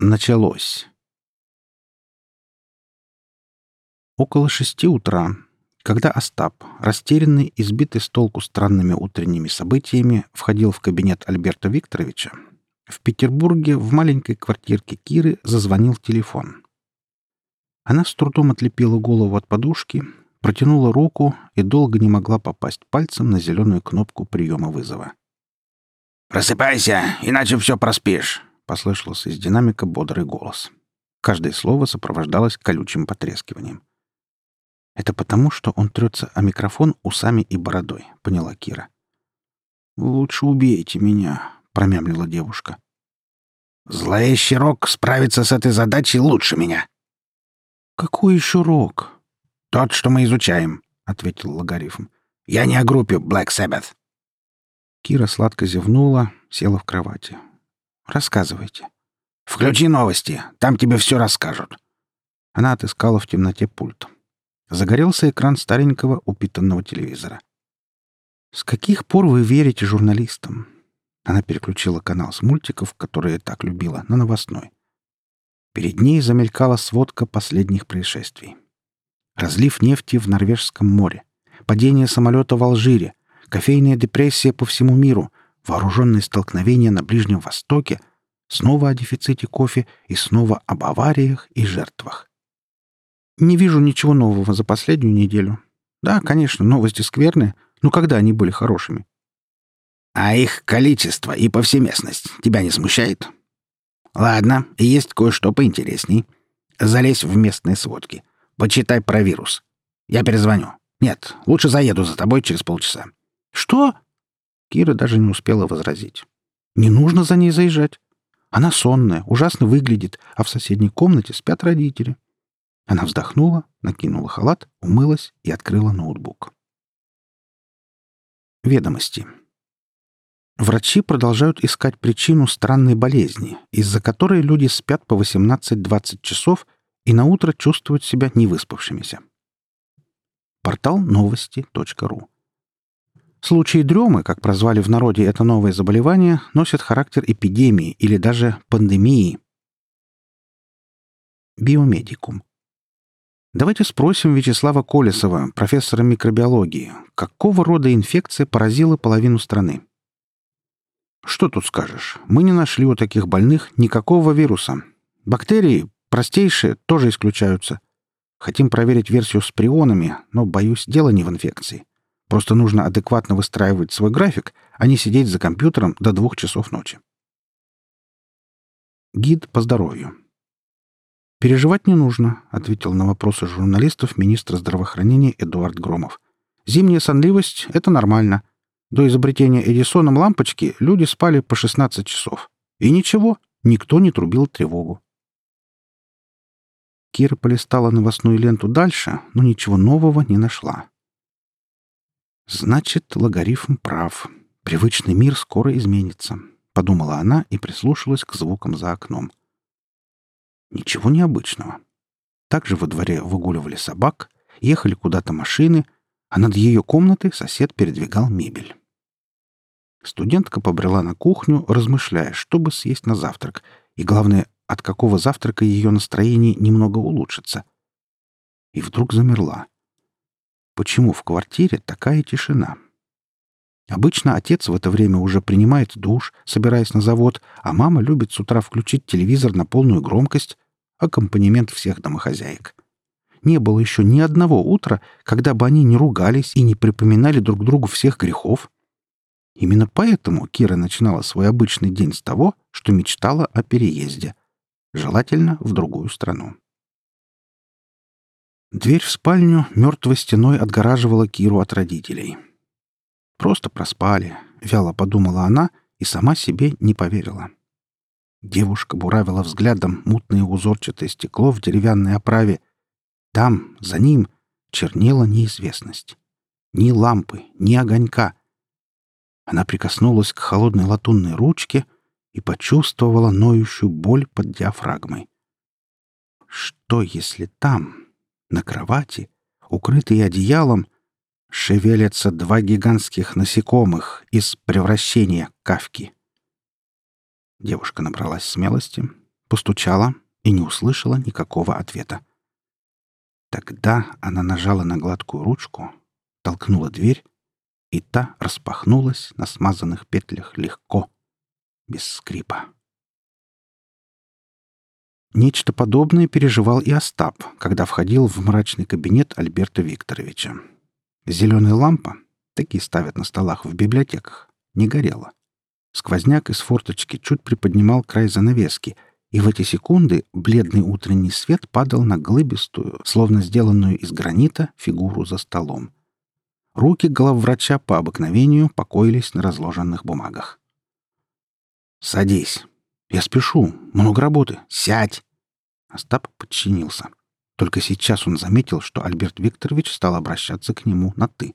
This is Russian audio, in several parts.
Началось. Около шести утра, когда Остап, растерянный и сбитый с толку странными утренними событиями, входил в кабинет Альберта Викторовича, в Петербурге в маленькой квартирке Киры зазвонил телефон. Она с трудом отлепила голову от подушки, протянула руку и долго не могла попасть пальцем на зеленую кнопку приема вызова. «Просыпайся, иначе все проспишь!» Послышался из динамика бодрый голос. Каждое слово сопровождалось колючим потрескиванием. «Это потому, что он трется о микрофон усами и бородой», — поняла Кира. «Лучше убейте меня», — промямлила девушка. «Зловещий Рок справится с этой задачей лучше меня». «Какой еще Рок?» «Тот, что мы изучаем», — ответил логарифм. «Я не о группе Black Sabbath». Кира сладко зевнула, села в кровати. Рассказывайте. Включи новости. Там тебе все расскажут. Она отыскала в темноте пульт. Загорелся экран старенького упитанного телевизора. «С каких пор вы верите журналистам?» Она переключила канал с мультиков, которые так любила, на новостной. Перед ней замелькала сводка последних происшествий. Разлив нефти в Норвежском море, падение самолета в Алжире, кофейная депрессия по всему миру, вооруженные столкновения на Ближнем Востоке, снова о дефиците кофе и снова об авариях и жертвах. Не вижу ничего нового за последнюю неделю. Да, конечно, новости скверные, но когда они были хорошими? А их количество и повсеместность тебя не смущает? Ладно, есть кое-что поинтересней. Залезь в местные сводки. Почитай про вирус. Я перезвоню. Нет, лучше заеду за тобой через полчаса. Что? Кира даже не успела возразить. «Не нужно за ней заезжать. Она сонная, ужасно выглядит, а в соседней комнате спят родители». Она вздохнула, накинула халат, умылась и открыла ноутбук. Ведомости. Врачи продолжают искать причину странной болезни, из-за которой люди спят по 18-20 часов и на утро чувствуют себя невыспавшимися. Портал новости.ру Случаи дремы, как прозвали в народе это новое заболевание, носят характер эпидемии или даже пандемии. Биомедикум. Давайте спросим Вячеслава Колесова, профессора микробиологии, какого рода инфекция поразила половину страны. Что тут скажешь? Мы не нашли у таких больных никакого вируса. Бактерии, простейшие, тоже исключаются. Хотим проверить версию с прионами, но, боюсь, дело не в инфекции. Просто нужно адекватно выстраивать свой график, а не сидеть за компьютером до двух часов ночи. Гид по здоровью. «Переживать не нужно», — ответил на вопросы журналистов министр здравоохранения Эдуард Громов. «Зимняя сонливость — это нормально. До изобретения Эдисоном лампочки люди спали по 16 часов. И ничего, никто не трубил тревогу». Кира полистала новостную ленту дальше, но ничего нового не нашла. Значит, логарифм прав. Привычный мир скоро изменится, подумала она и прислушалась к звукам за окном. Ничего необычного. Также во дворе выгуливали собак, ехали куда-то машины, а над ее комнатой сосед передвигал мебель. Студентка побрела на кухню, размышляя, что бы съесть на завтрак, и, главное, от какого завтрака ее настроение немного улучшится. И вдруг замерла — Почему в квартире такая тишина? Обычно отец в это время уже принимает душ, собираясь на завод, а мама любит с утра включить телевизор на полную громкость, аккомпанемент всех домохозяек. Не было еще ни одного утра, когда бы они не ругались и не припоминали друг другу всех грехов. Именно поэтому Кира начинала свой обычный день с того, что мечтала о переезде, желательно в другую страну. Дверь в спальню мертвой стеной отгораживала Киру от родителей. «Просто проспали», — вяло подумала она и сама себе не поверила. Девушка буравила взглядом мутное узорчатое стекло в деревянной оправе. Там, за ним, чернела неизвестность. Ни лампы, ни огонька. Она прикоснулась к холодной латунной ручке и почувствовала ноющую боль под диафрагмой. Что, если там, на кровати, укрытые одеялом, шевелятся два гигантских насекомых из превращения кавки. Девушка набралась смелости, постучала и не услышала никакого ответа. Тогда она нажала на гладкую ручку, толкнула дверь, и та распахнулась на смазанных петлях легко, без скрипа. Нечто подобное переживал и Остап, когда входил в мрачный кабинет Альберта Викторовича. Зеленая лампа, такие ставят на столах в библиотеках, не горела. Сквозняк из форточки чуть приподнимал край занавески, и в эти секунды бледный утренний свет падал на глыбистую, словно сделанную из гранита, фигуру за столом. Руки главврача по обыкновению покоились на разложенных бумагах. «Садись. Я спешу. Много работы. Сядь!» Остап подчинился. Только сейчас он заметил, что Альберт Викторович стал обращаться к нему на «ты».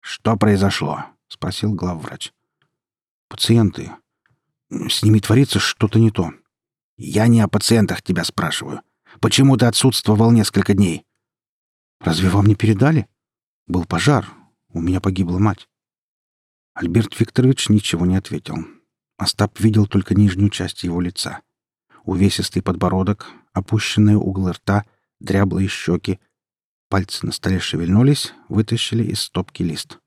«Что произошло?» — спросил главврач. «Пациенты. С ними творится что-то не то. Я не о пациентах тебя спрашиваю. Почему ты отсутствовал несколько дней? Разве вам не передали? Был пожар. У меня погибла мать. Альберт Викторович ничего не ответил. Остап видел только нижнюю часть его лица. Увесистый подбородок, опущенные углы рта, дряблые щеки. Пальцы на столе шевельнулись, вытащили из стопки лист.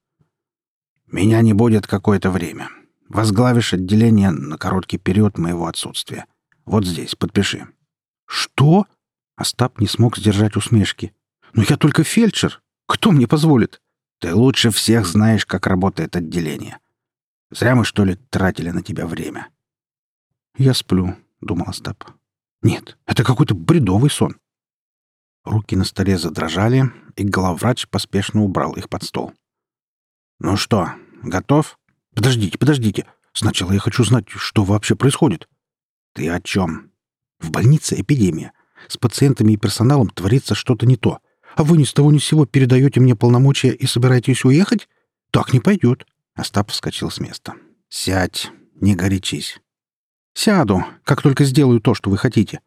«Меня не будет какое-то время. Возглавишь отделение на короткий период моего отсутствия. Вот здесь, подпиши». «Что?» Остап не смог сдержать усмешки. «Но я только фельдшер. Кто мне позволит?» «Ты лучше всех знаешь, как работает отделение. Зря мы, что ли, тратили на тебя время». «Я сплю», — думал Остап. «Нет, это какой-то бредовый сон». Руки на столе задрожали, и главврач поспешно убрал их под стол. «Ну что, готов?» «Подождите, подождите. Сначала я хочу знать, что вообще происходит». «Ты о чем?» «В больнице эпидемия. С пациентами и персоналом творится что-то не то. А вы ни с того ни с сего передаете мне полномочия и собираетесь уехать? Так не пойдет». Остап вскочил с места. «Сядь, не горячись». «Сяду, как только сделаю то, что вы хотите.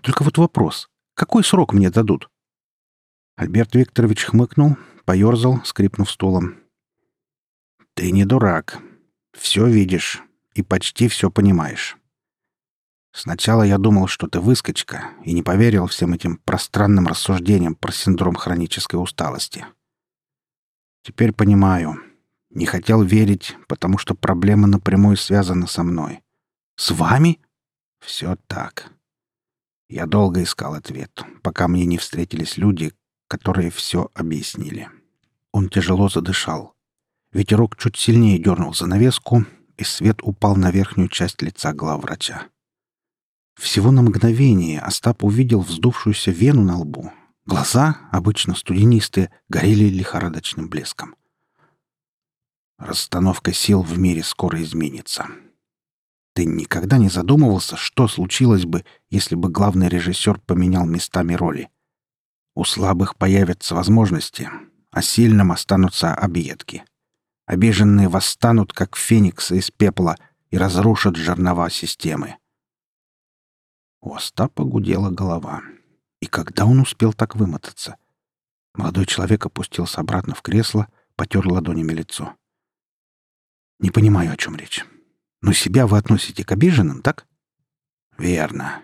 Только вот вопрос. Какой срок мне дадут?» Альберт Викторович хмыкнул, поерзал, скрипнув стулом. «Ты не дурак. Все видишь и почти все понимаешь. Сначала я думал, что ты выскочка, и не поверил всем этим пространным рассуждениям про синдром хронической усталости. Теперь понимаю. Не хотел верить, потому что проблема напрямую связана со мной. С вами? Все так. Я долго искал ответ, пока мне не встретились люди, которые все объяснили. Он тяжело задышал. Ветерок чуть сильнее дернул занавеску, и свет упал на верхнюю часть лица главврача. Всего на мгновение Остап увидел вздувшуюся вену на лбу. Глаза, обычно студенистые, горели лихорадочным блеском. Расстановка сил в мире скоро изменится. Ты никогда не задумывался, что случилось бы, если бы главный режиссер поменял местами роли? У слабых появятся возможности, а сильным останутся объедки. Обиженные восстанут, как фениксы из пепла, и разрушат жернова системы. У Остапа гудела голова. И когда он успел так вымотаться? Молодой человек опустился обратно в кресло, потер ладонями лицо. «Не понимаю, о чем речь. Но себя вы относите к обиженным, так?» «Верно.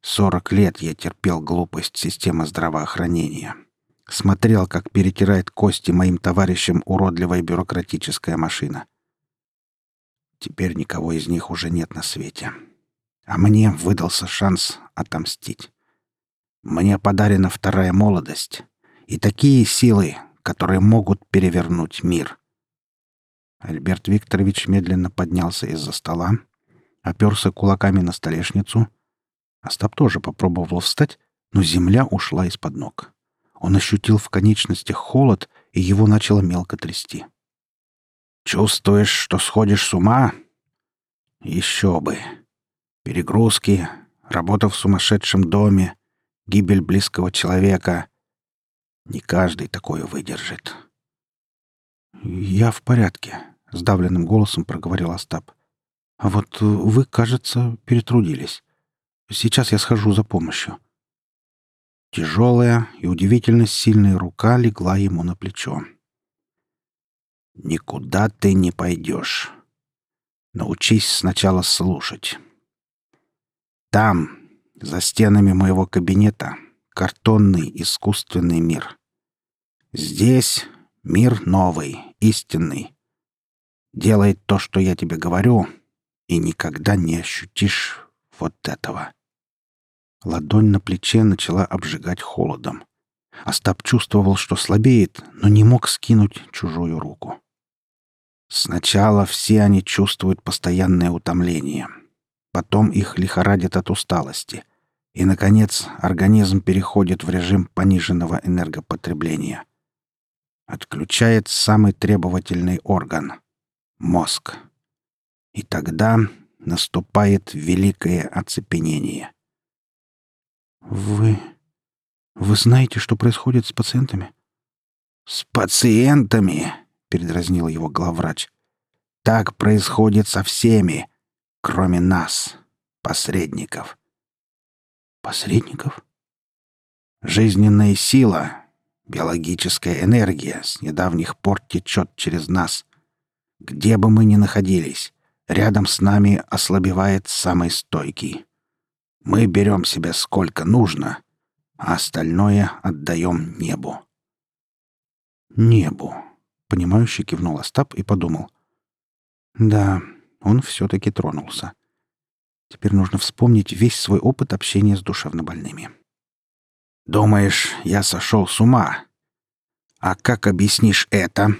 Сорок лет я терпел глупость системы здравоохранения. Смотрел, как перетирает кости моим товарищам уродливая бюрократическая машина. Теперь никого из них уже нет на свете. А мне выдался шанс отомстить. Мне подарена вторая молодость и такие силы, которые могут перевернуть мир. Альберт Викторович медленно поднялся из-за стола, оперся кулаками на столешницу. Остап тоже попробовал встать, но земля ушла из-под ног. Он ощутил в конечностях холод, и его начало мелко трясти. «Чувствуешь, что сходишь с ума?» «Еще бы!» Перегрузки, работа в сумасшедшем доме, гибель близкого человека. Не каждый такое выдержит. «Я в порядке», — сдавленным голосом проговорил Остап. «А вот вы, кажется, перетрудились. Сейчас я схожу за помощью». Тяжелая и удивительно сильная рука легла ему на плечо. «Никуда ты не пойдешь. Научись сначала слушать». Там, за стенами моего кабинета, картонный искусственный мир. Здесь мир новый, истинный. Делай то, что я тебе говорю, и никогда не ощутишь вот этого. Ладонь на плече начала обжигать холодом. Остап чувствовал, что слабеет, но не мог скинуть чужую руку. Сначала все они чувствуют постоянное утомление. Потом их лихорадит от усталости. И, наконец, организм переходит в режим пониженного энергопотребления. Отключает самый требовательный орган — мозг. И тогда наступает великое оцепенение. «Вы... вы знаете, что происходит с пациентами?» «С пациентами!» — передразнил его главврач. «Так происходит со всеми, кроме нас, посредников». «Посредников?» «Жизненная сила, биологическая энергия с недавних пор течет через нас. Где бы мы ни находились, рядом с нами ослабевает самый стойкий. Мы берем себе сколько нужно, а остальное отдаем небу». «Небу», Понимающе кивнул Остап и подумал. Да, он все-таки тронулся. Теперь нужно вспомнить весь свой опыт общения с душевнобольными. «Думаешь, я сошел с ума? А как объяснишь это?»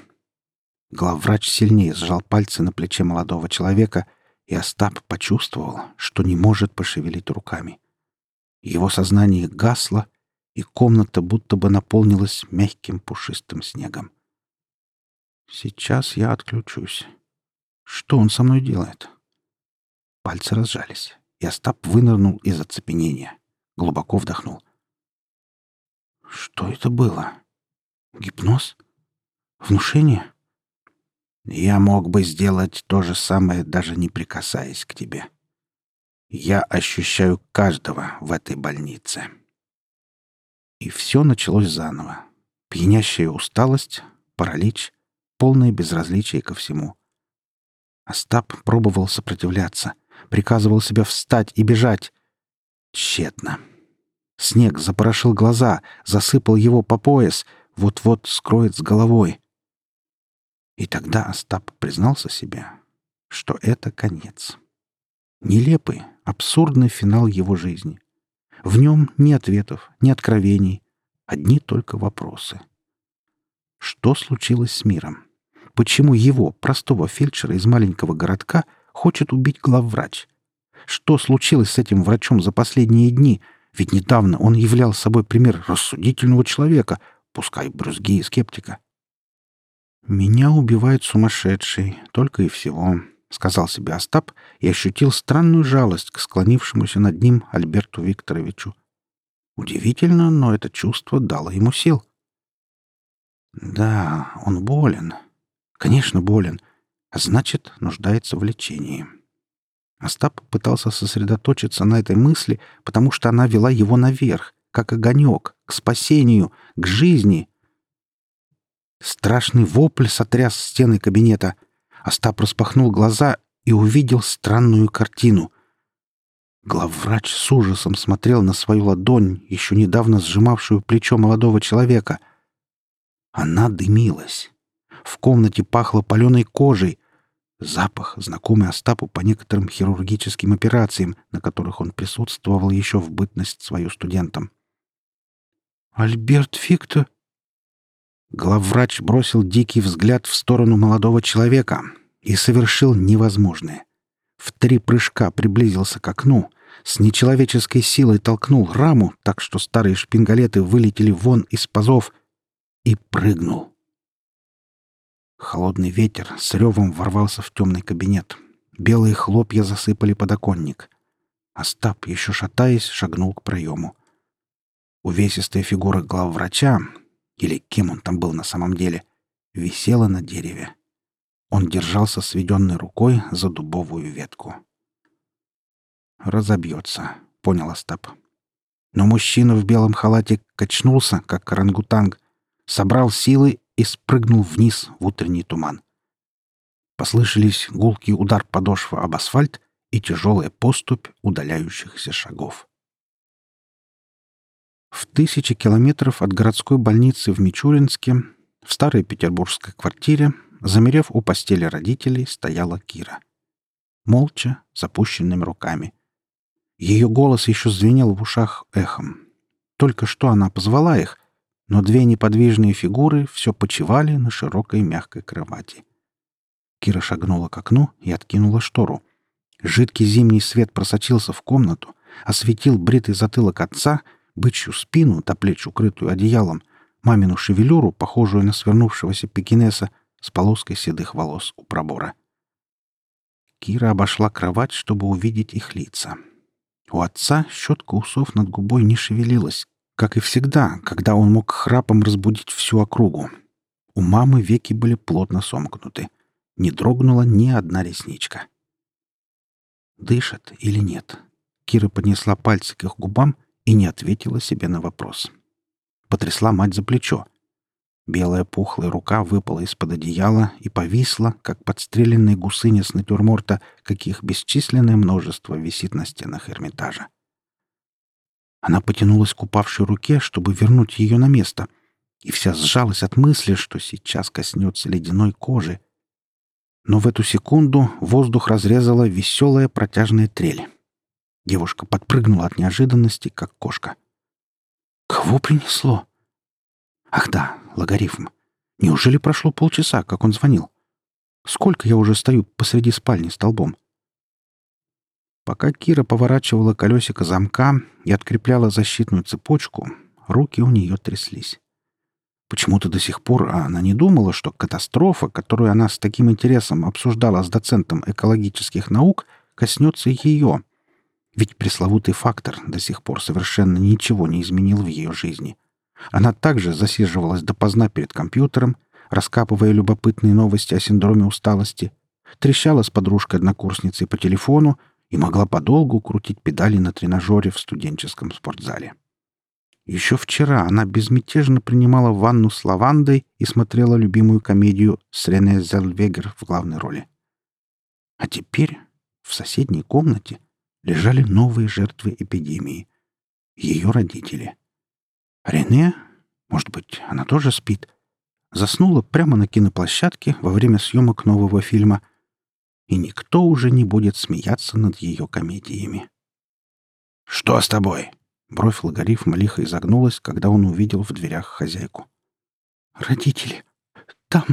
Главврач сильнее сжал пальцы на плече молодого человека, и Остап почувствовал, что не может пошевелить руками. Его сознание гасло, и комната будто бы наполнилась мягким пушистым снегом. Сейчас я отключусь. Что он со мной делает? Пальцы разжались, и Остап вынырнул из оцепенения. Глубоко вдохнул. Что это было? Гипноз? Внушение? Я мог бы сделать то же самое, даже не прикасаясь к тебе. Я ощущаю каждого в этой больнице. И все началось заново. Пьянящая усталость, паралич, полное безразличие ко всему. Остап пробовал сопротивляться, приказывал себе встать и бежать. Тщетно. Снег запорошил глаза, засыпал его по пояс, вот-вот скроет с головой. И тогда Остап признался себе, что это конец. Нелепый, абсурдный финал его жизни. В нем ни ответов, ни откровений, одни только вопросы. Что случилось с миром? Почему его, простого фельдшера из маленького городка, хочет убить главврач? Что случилось с этим врачом за последние дни? Ведь недавно он являл собой пример рассудительного человека, пускай брюзги и скептика. «Меня убивает сумасшедший, только и всего», — сказал себе Остап и ощутил странную жалость к склонившемуся над ним Альберту Викторовичу. Удивительно, но это чувство дало ему сил. Да, он болен, Конечно, болен, а значит, нуждается в лечении. Остап пытался сосредоточиться на этой мысли, потому что она вела его наверх, как огонек, к спасению, к жизни. Страшный вопль сотряс стены кабинета. Остап распахнул глаза и увидел странную картину. Главврач с ужасом смотрел на свою ладонь, еще недавно сжимавшую плечо молодого человека. Она дымилась. В комнате пахло паленой кожей. Запах, знакомый Остапу по некоторым хирургическим операциям, на которых он присутствовал еще в бытность свою студентом. «Альберт Фикто?» Главврач бросил дикий взгляд в сторону молодого человека и совершил невозможное. В три прыжка приблизился к окну, с нечеловеческой силой толкнул раму, так что старые шпингалеты вылетели вон из пазов, и прыгнул. Холодный ветер с ревом ворвался в темный кабинет. Белые хлопья засыпали подоконник. Остап, еще шатаясь, шагнул к проему. Увесистая фигура главврача, или кем он там был на самом деле, висела на дереве. Он держался сведенной рукой за дубовую ветку. «Разобьется», — понял Остап. Но мужчина в белом халате качнулся, как орангутанг, собрал силы и спрыгнул вниз в утренний туман. Послышались гулкий удар подошвы об асфальт и тяжелая поступь удаляющихся шагов. В тысячи километров от городской больницы в Мичуринске, в старой петербургской квартире, замерев у постели родителей, стояла Кира. Молча, с опущенными руками. Ее голос еще звенел в ушах эхом. Только что она позвала их, но две неподвижные фигуры все почивали на широкой мягкой кровати. Кира шагнула к окну и откинула штору. Жидкий зимний свет просочился в комнату, осветил бритый затылок отца, бычью спину, до плеч укрытую одеялом, мамину шевелюру, похожую на свернувшегося пекинеса, с полоской седых волос у пробора. Кира обошла кровать, чтобы увидеть их лица. У отца щетка усов над губой не шевелилась, как и всегда, когда он мог храпом разбудить всю округу. У мамы веки были плотно сомкнуты. Не дрогнула ни одна ресничка. Дышат или нет? Кира поднесла пальцы к их губам и не ответила себе на вопрос. Потрясла мать за плечо. Белая пухлая рука выпала из-под одеяла и повисла, как подстреленная гусыня с натюрморта, каких бесчисленное множество висит на стенах Эрмитажа. Она потянулась к упавшей руке, чтобы вернуть ее на место, и вся сжалась от мысли, что сейчас коснется ледяной кожи. Но в эту секунду воздух разрезала веселая протяжная трель. Девушка подпрыгнула от неожиданности, как кошка. «Кого принесло?» «Ах да, логарифм. Неужели прошло полчаса, как он звонил? Сколько я уже стою посреди спальни столбом?» Пока Кира поворачивала колесико замка и открепляла защитную цепочку, руки у нее тряслись. Почему-то до сих пор она не думала, что катастрофа, которую она с таким интересом обсуждала с доцентом экологических наук, коснется ее. Ведь пресловутый фактор до сих пор совершенно ничего не изменил в ее жизни. Она также засиживалась допоздна перед компьютером, раскапывая любопытные новости о синдроме усталости, трещала с подружкой-однокурсницей по телефону и могла подолгу крутить педали на тренажере в студенческом спортзале. Еще вчера она безмятежно принимала ванну с лавандой и смотрела любимую комедию с Рене Зельвегер в главной роли. А теперь в соседней комнате лежали новые жертвы эпидемии — ее родители. Рене, может быть, она тоже спит, заснула прямо на киноплощадке во время съемок нового фильма — и никто уже не будет смеяться над ее комедиями. «Что с тобой?» Бровь логарифма лихо изогнулась, когда он увидел в дверях хозяйку. «Родители! Там...»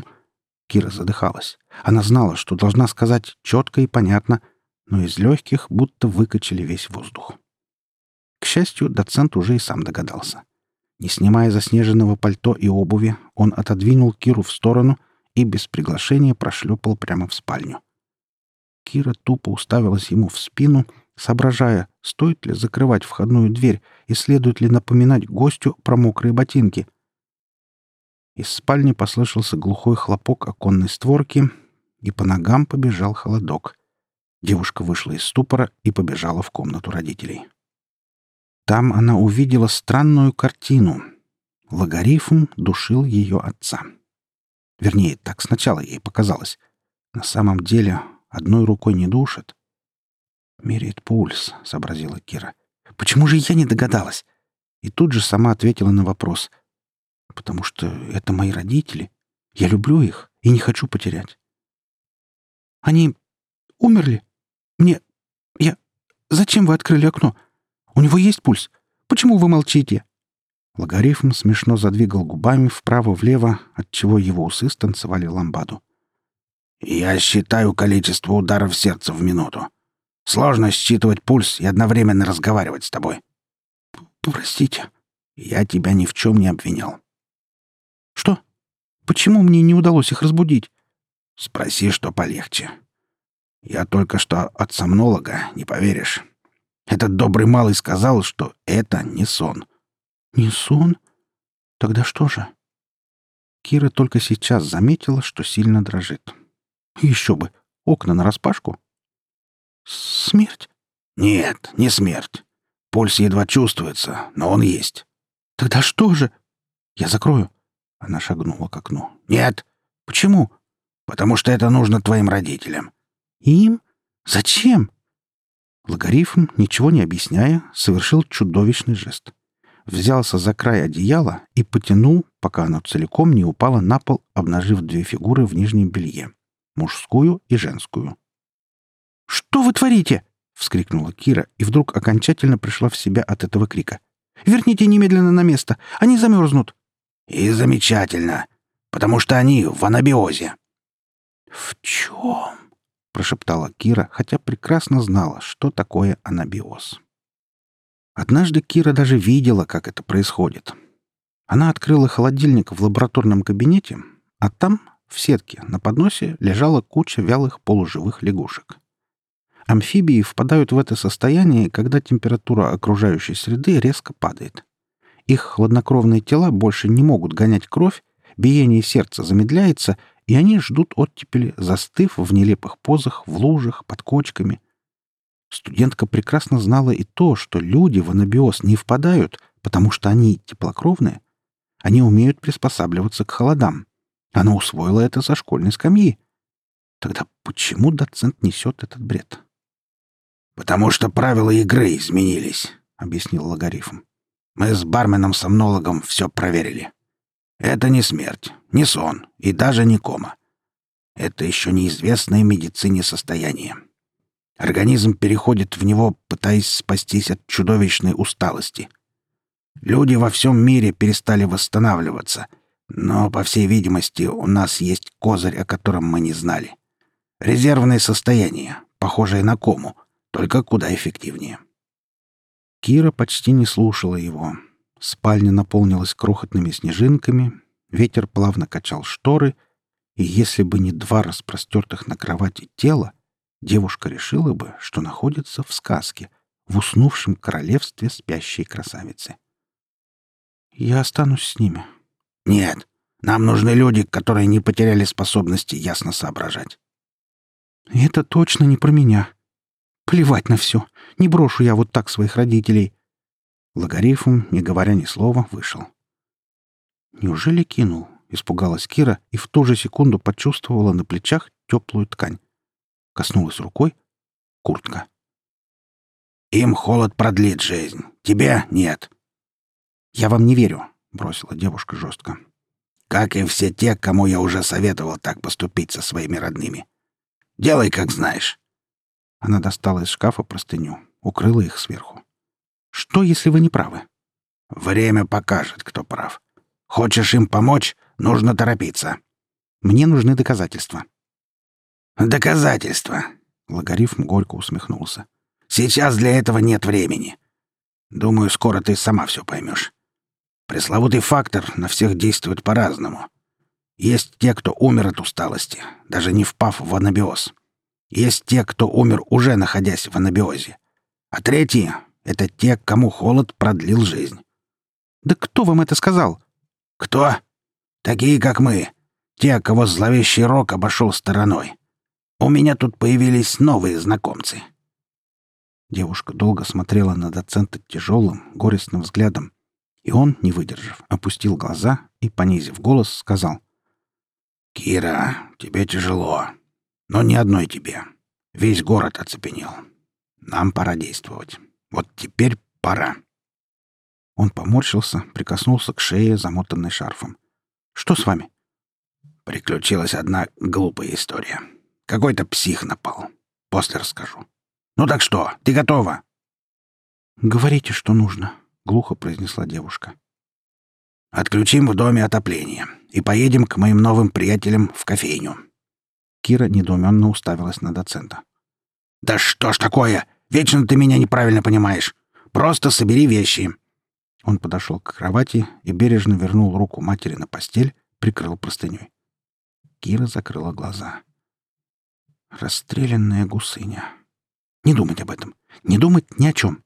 Кира задыхалась. Она знала, что должна сказать четко и понятно, но из легких будто выкачали весь воздух. К счастью, доцент уже и сам догадался. Не снимая заснеженного пальто и обуви, он отодвинул Киру в сторону и без приглашения прошлепал прямо в спальню. Кира тупо уставилась ему в спину, соображая, стоит ли закрывать входную дверь и следует ли напоминать гостю про мокрые ботинки. Из спальни послышался глухой хлопок оконной створки, и по ногам побежал холодок. Девушка вышла из ступора и побежала в комнату родителей. Там она увидела странную картину. Логарифм душил ее отца. Вернее, так сначала ей показалось. На самом деле Одной рукой не душит. «Меряет пульс», — сообразила Кира. «Почему же я не догадалась?» И тут же сама ответила на вопрос. «Потому что это мои родители. Я люблю их и не хочу потерять». «Они умерли? Мне... Я... Зачем вы открыли окно? У него есть пульс? Почему вы молчите?» Логарифм смешно задвигал губами вправо-влево, отчего его усы станцевали ламбаду. Я считаю количество ударов сердца в минуту. Сложно считывать пульс и одновременно разговаривать с тобой. Простите. Я тебя ни в чем не обвинял. Что? Почему мне не удалось их разбудить? Спроси, что полегче. Я только что от сомнолога, не поверишь. Этот добрый малый сказал, что это не сон. Не сон? Тогда что же? Кира только сейчас заметила, что сильно дрожит. Еще бы. Окна нараспашку. Смерть? Нет, не смерть. Пульс едва чувствуется, но он есть. Тогда что же? Я закрою. Она шагнула к окну. Нет. Почему? Потому что это нужно твоим родителям. Им? Зачем? Логарифм, ничего не объясняя, совершил чудовищный жест. Взялся за край одеяла и потянул, пока оно целиком не упало на пол, обнажив две фигуры в нижнем белье — мужскую и женскую. «Что вы творите?» — вскрикнула Кира и вдруг окончательно пришла в себя от этого крика. «Верните немедленно на место! Они замерзнут!» «И замечательно! Потому что они в анабиозе!» «В чем?» прошептала Кира, хотя прекрасно знала, что такое анабиоз. Однажды Кира даже видела, как это происходит. Она открыла холодильник в лабораторном кабинете, а там, в сетке, на подносе лежала куча вялых полуживых лягушек. Амфибии впадают в это состояние, когда температура окружающей среды резко падает. Их хладнокровные тела больше не могут гонять кровь, биение сердца замедляется, и они ждут оттепели, застыв в нелепых позах, в лужах, под кочками. Студентка прекрасно знала и то, что люди в анабиоз не впадают, потому что они теплокровные. Они умеют приспосабливаться к холодам. Она усвоила это со школьной скамьи. Тогда почему доцент несет этот бред? «Потому что правила игры изменились», — объяснил логарифм. «Мы с барменом-сомнологом все проверили. Это не смерть, не сон и даже не кома. Это еще неизвестное медицине состояние. Организм переходит в него, пытаясь спастись от чудовищной усталости. Люди во всем мире перестали восстанавливаться, но, по всей видимости, у нас есть козырь, о котором мы не знали. Резервное состояние, похожее на кому, только куда эффективнее. Кира почти не слушала его, Спальня наполнилась крохотными снежинками, ветер плавно качал шторы, и если бы не два распростертых на кровати тела, девушка решила бы, что находится в сказке, в уснувшем королевстве спящей красавицы. «Я останусь с ними». «Нет, нам нужны люди, которые не потеряли способности ясно соображать». «Это точно не про меня. Плевать на все. Не брошу я вот так своих родителей. Логарифм, не говоря ни слова, вышел. «Неужели кинул?» — испугалась Кира и в ту же секунду почувствовала на плечах теплую ткань. Коснулась рукой — куртка. «Им холод продлит жизнь. Тебе нет». «Я вам не верю», — бросила девушка жестко. «Как и все те, кому я уже советовал так поступить со своими родными. Делай, как знаешь». Она достала из шкафа простыню, укрыла их сверху. Что, если вы не правы? Время покажет, кто прав. Хочешь им помочь, нужно торопиться. Мне нужны доказательства. Доказательства. Логарифм горько усмехнулся. Сейчас для этого нет времени. Думаю, скоро ты сама все поймешь. Пресловутый фактор на всех действует по-разному. Есть те, кто умер от усталости, даже не впав в анабиоз. Есть те, кто умер уже находясь в анабиозе. А третьи это те, кому холод продлил жизнь. Да кто вам это сказал? Кто? Такие, как мы. Те, кого зловещий рок обошел стороной. У меня тут появились новые знакомцы. Девушка долго смотрела на доцента тяжелым, горестным взглядом, и он, не выдержав, опустил глаза и, понизив голос, сказал. «Кира, тебе тяжело. Но не одной тебе. Весь город оцепенел. Нам пора действовать. Вот теперь пора. Он поморщился, прикоснулся к шее, замотанной шарфом. «Что с вами?» Приключилась одна глупая история. Какой-то псих напал. После расскажу. Ну так что, ты готова? Говорите, что нужно, глухо произнесла девушка. Отключим в доме отопление и поедем к моим новым приятелям в кофейню. Кира недоуменно уставилась на доцента. Да что ж такое? Вечно ты меня неправильно понимаешь. Просто собери вещи». Он подошел к кровати и бережно вернул руку матери на постель, прикрыл простыней. Кира закрыла глаза. Расстрелянная гусыня. Не думать об этом. Не думать ни о чем.